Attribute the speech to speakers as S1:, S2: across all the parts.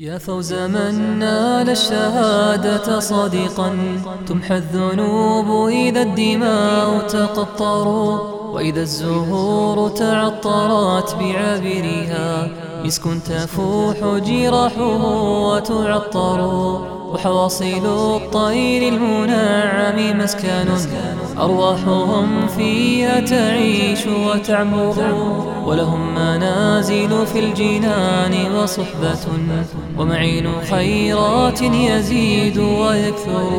S1: يا فوز من نال الشهادة صادقا تمحى الذنوب إذا الدماء تقطر وإذا الزهور تعطرت بعابرها. مسك تفوح جراحه وتعطر وحواصل الطير المنعم مسكن. أرواحهم فيها تعيش وتعمر. ولهم منازل في الجنان وصحبة. ومعين خيرات يزيد ويكثر.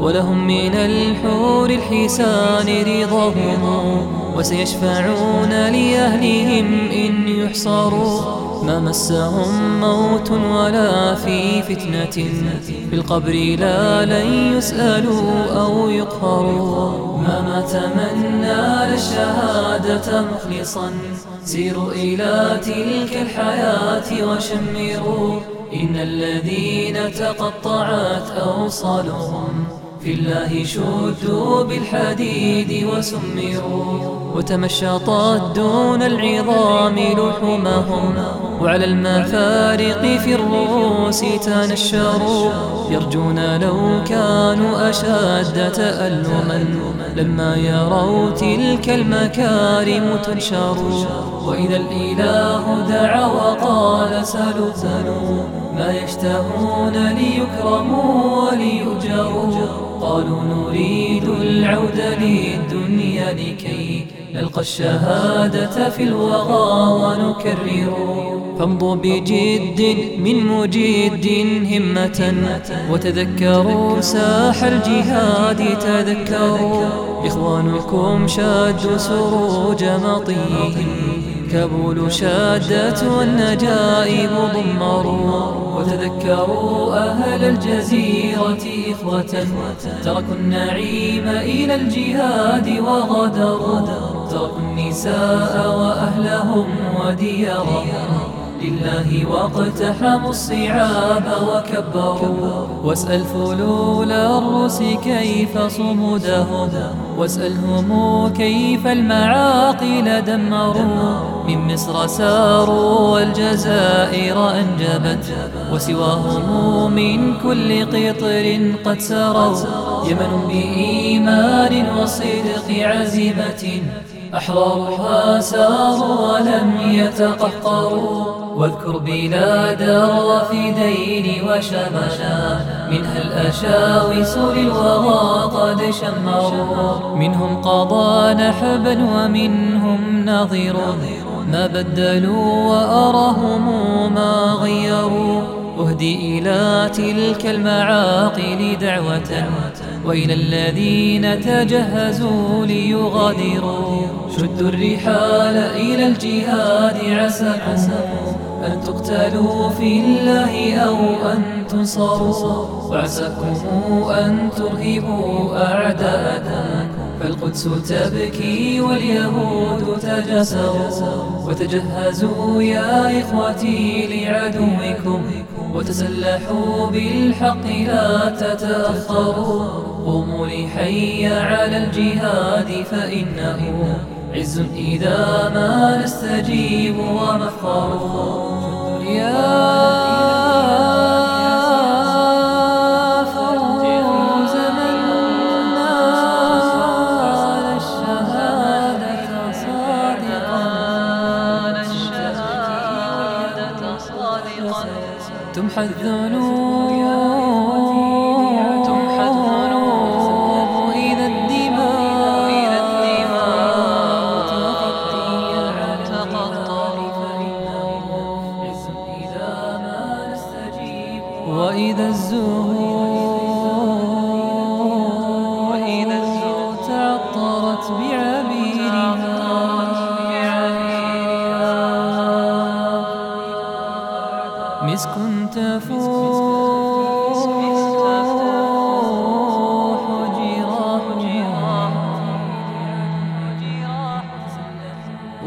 S1: ولهم من الحور الحسان رضاهم. وسيشفعون لأهلهم إن يحصروا. ما مسهم موت ولا في فتنة. في القبر لا لن يسألوا أو يقهروا. ما مات من نال الشهادة مخلصا. سيروا إلى تلك الحياة وشمروا. إن الذين تقطعت أوصالهم في الله شدوا بالحديد وسمروا وتمشطت دون العظام لحومهم وعلى المفارق في الرؤوس تنشروا يرجون لو كانوا أشد تألما لما يروا تلك المكارم تنشر وإذا الإله دعا وقال سلوا ما يشتهون ليكرموا وليؤجروا قالوا نريد العود للدنيا لكي نلقى الشهادة في الوغى ونكرر. فامضوا بجد من مجد همة وتذكروا ساح الجهاد تذكروا إخوانكم شادوا سروج مطيهم. كابول شادت والنجائب ضمروا وتذكروا أهل الجزيرة إخوة. تركوا النعيم إلى الجهاد وغدروا تركوا النساء وأهلهم وديارهم لله واقتحموا الصعاب وكبروا. واسأل فلول الروس كيف صمودهم واسألهم كيف المعاقل دمروا. من مصر ساروا والجزائر أنجبت. وسواهم من كل قطر قد سروا. يمن بإيمان وصدق عزيمة. أحرارها ساروا ولم يتقهقروا. واذكر بلاد الرافدين وشملا منها الأشاوس للوغى قد شمروا. منهم قضى نحبا ومنهم نظر ما بدلوا وأرهم ما غيروا. أهدي إلى تلك المعاقل دعوة. وإلى الذين تجهزوا ليغادروا. شدوا الرحال إلى الجهاد عساكم أن تقتلوا في الله أو أن تنصروا؟ وعساكم أن ترهبوا أعداءكم. فالقدس تبكي واليهود تجسروا. وتجهزوا يا إخوتي لعدوكم. وتسلحوا بالحق لا تتأخروا. قوموا لحي على الجهاد فإنه عز إذا ما نستجيب ومفخر تمحى الذنوب تمحى الذنوب إذا الدماء إذا الدماء تقطر إذا ما نستجيب وإذا الزهور وإذا الزهور تعطرت بعبيرها مسك تفوح جراح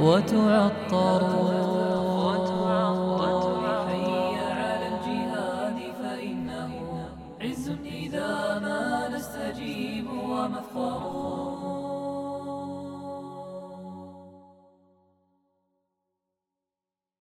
S1: وتعطر حي على الجهاد فإنه عز إذا ما نستجيب ومفخر